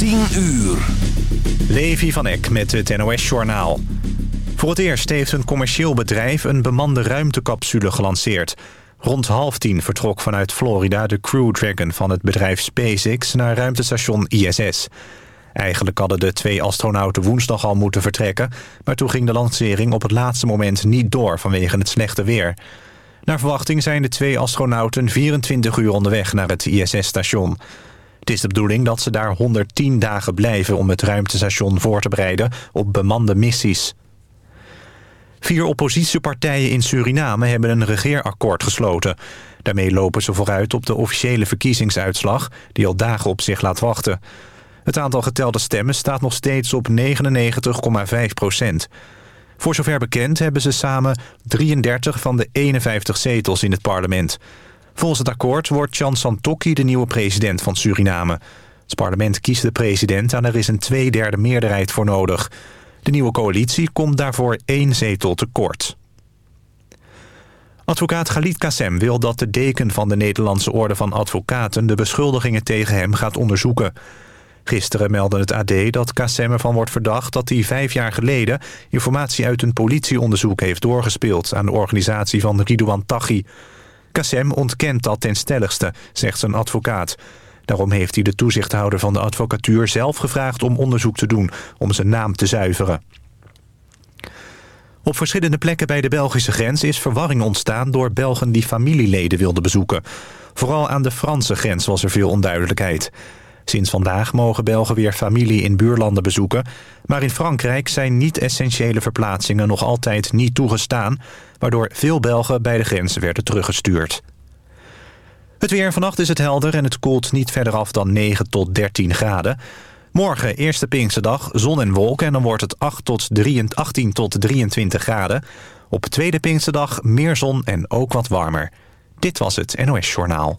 10 uur. Levi van Eck met het NOS-journaal. Voor het eerst heeft een commercieel bedrijf een bemande ruimtecapsule gelanceerd. Rond half tien vertrok vanuit Florida de Crew Dragon van het bedrijf SpaceX naar ruimtestation ISS. Eigenlijk hadden de twee astronauten woensdag al moeten vertrekken... maar toen ging de lancering op het laatste moment niet door vanwege het slechte weer. Naar verwachting zijn de twee astronauten 24 uur onderweg naar het ISS-station. Het is de bedoeling dat ze daar 110 dagen blijven om het ruimtestation voor te bereiden op bemande missies. Vier oppositiepartijen in Suriname hebben een regeerakkoord gesloten. Daarmee lopen ze vooruit op de officiële verkiezingsuitslag... die al dagen op zich laat wachten. Het aantal getelde stemmen staat nog steeds op 99,5 procent. Voor zover bekend hebben ze samen 33 van de 51 zetels in het parlement. Volgens het akkoord wordt Chan Santokki de nieuwe president van Suriname. Het parlement kiest de president en er is een tweederde meerderheid voor nodig. De nieuwe coalitie komt daarvoor één zetel tekort. Advocaat Khalid Kassem wil dat de deken van de Nederlandse Orde van Advocaten... de beschuldigingen tegen hem gaat onderzoeken. Gisteren meldde het AD dat Kassem ervan wordt verdacht... dat hij vijf jaar geleden informatie uit een politieonderzoek heeft doorgespeeld... aan de organisatie van Ridouan Taghi. Kassem ontkent dat ten stelligste, zegt zijn advocaat. Daarom heeft hij de toezichthouder van de advocatuur zelf gevraagd om onderzoek te doen... om zijn naam te zuiveren. Op verschillende plekken bij de Belgische grens is verwarring ontstaan... door Belgen die familieleden wilden bezoeken. Vooral aan de Franse grens was er veel onduidelijkheid. Sinds vandaag mogen Belgen weer familie in buurlanden bezoeken... maar in Frankrijk zijn niet-essentiële verplaatsingen nog altijd niet toegestaan... waardoor veel Belgen bij de grens werden teruggestuurd. Het weer vannacht is het helder en het koelt niet verder af dan 9 tot 13 graden. Morgen, eerste Pinksterdag, zon en wolken en dan wordt het 8 tot 18 tot 23 graden. Op tweede Pinksterdag meer zon en ook wat warmer. Dit was het NOS Journaal.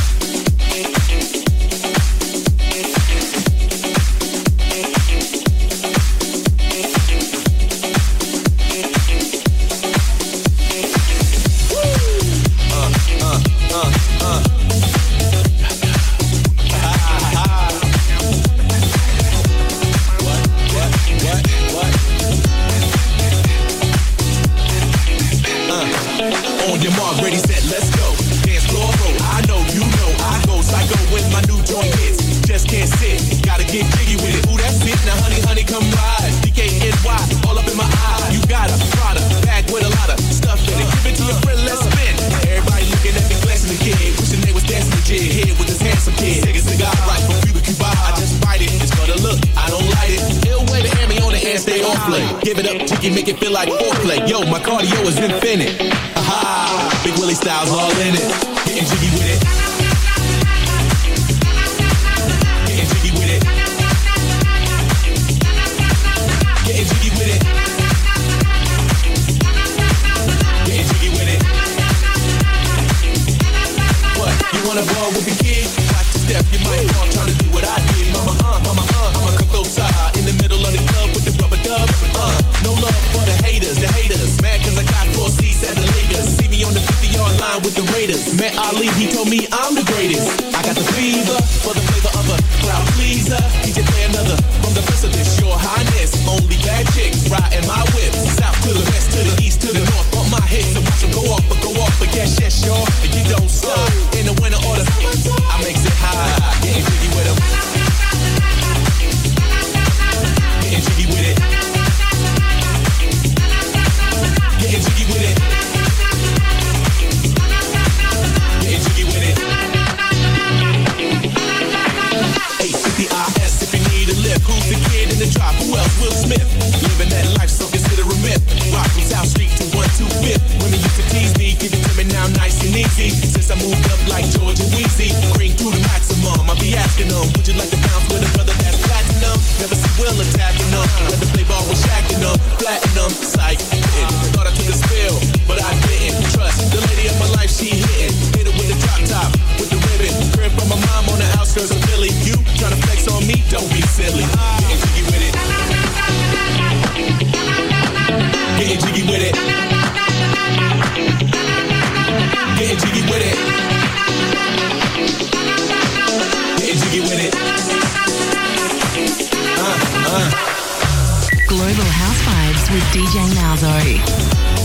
Stacking them. Would you like to bounce with a brother that's platinum? Never see Will attacking them. Rather play ball with Shaq and uh, them, platinum, psych. Thought I took a spill, but I didn't. Trust the lady of my life, she hitting. Hit it with the drop top, with the ribbon. Crib from my mom on the outskirts of Philly. You tryna flex on me? Don't be silly. Getting jiggy with it. Getting jiggy with it. DJ Malzo.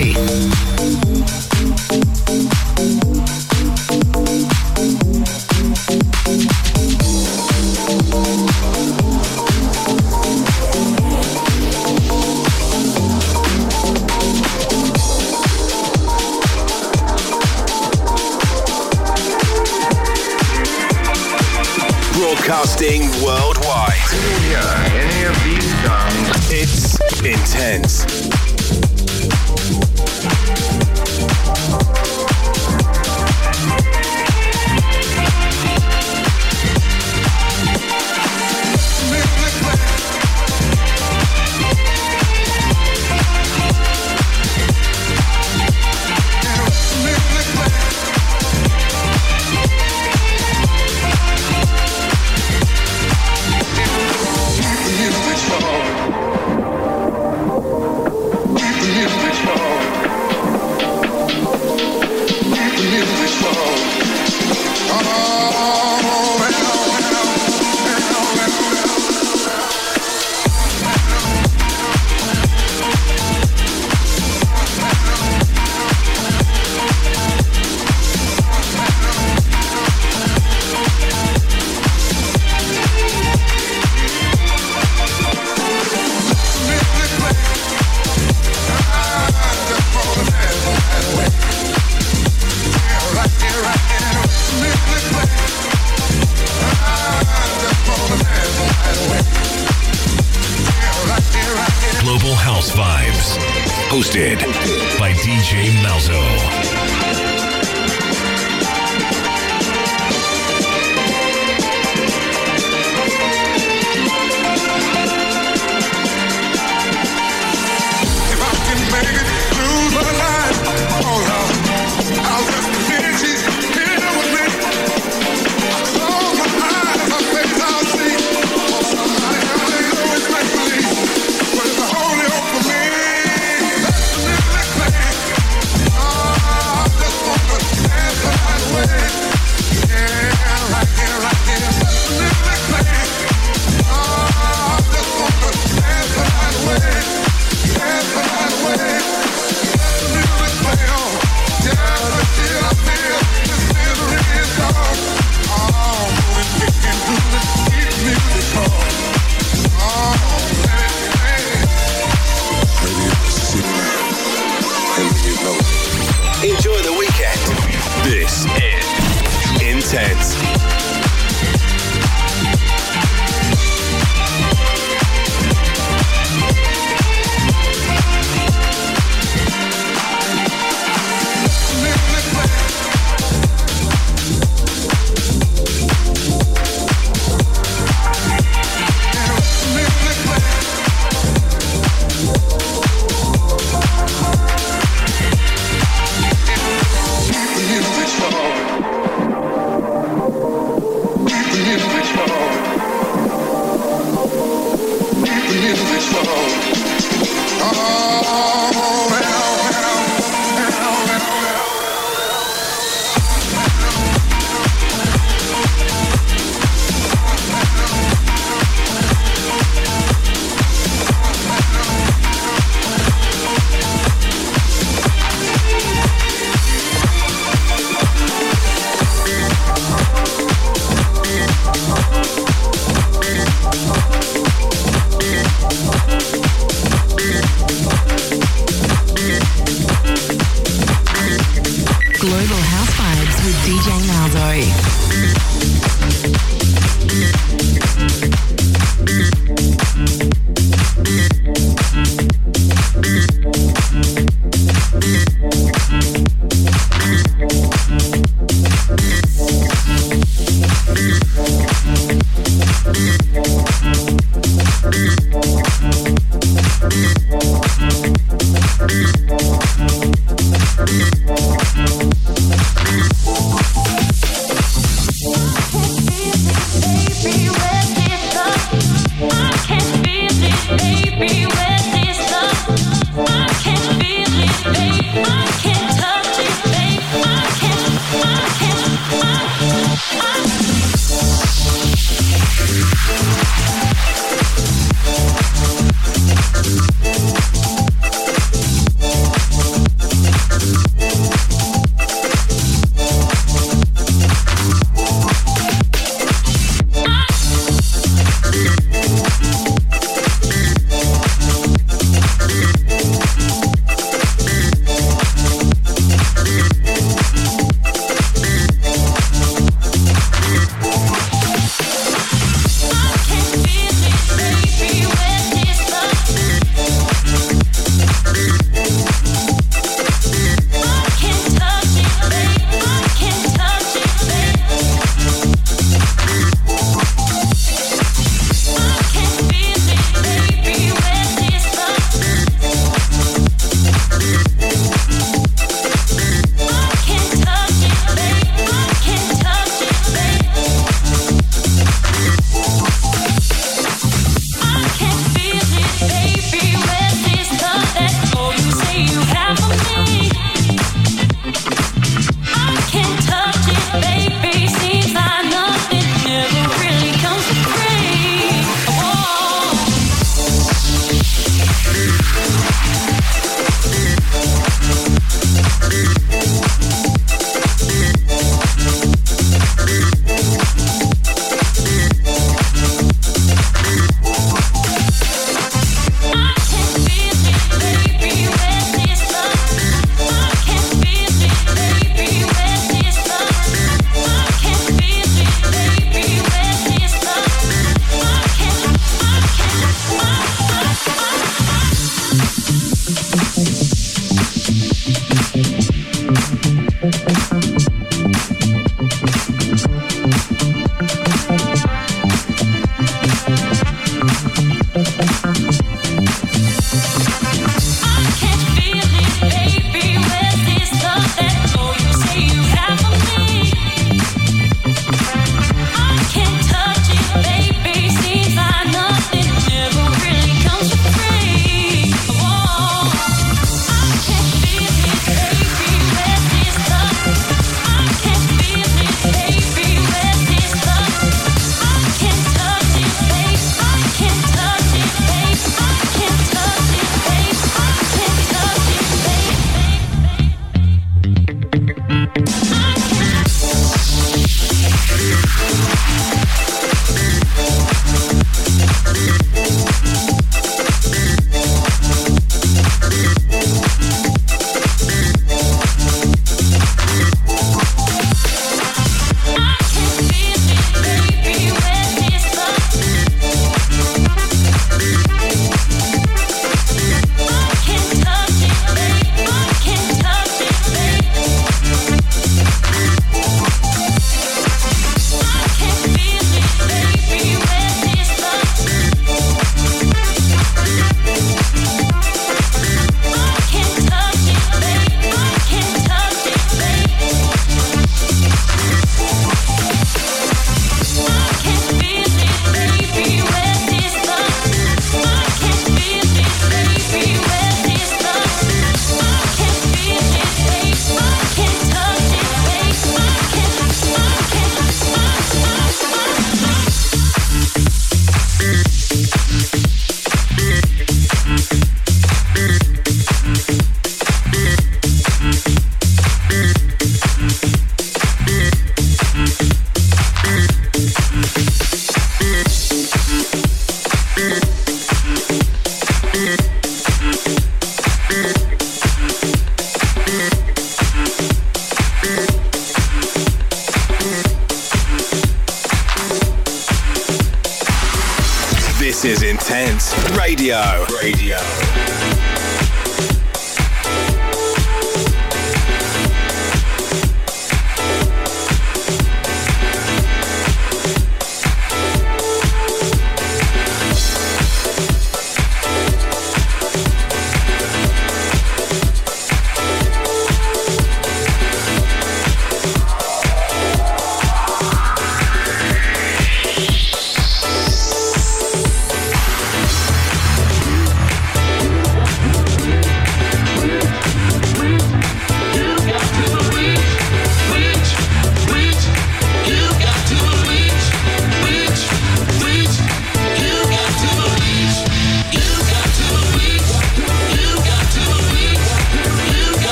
Day. Hosted by DJ Malzo.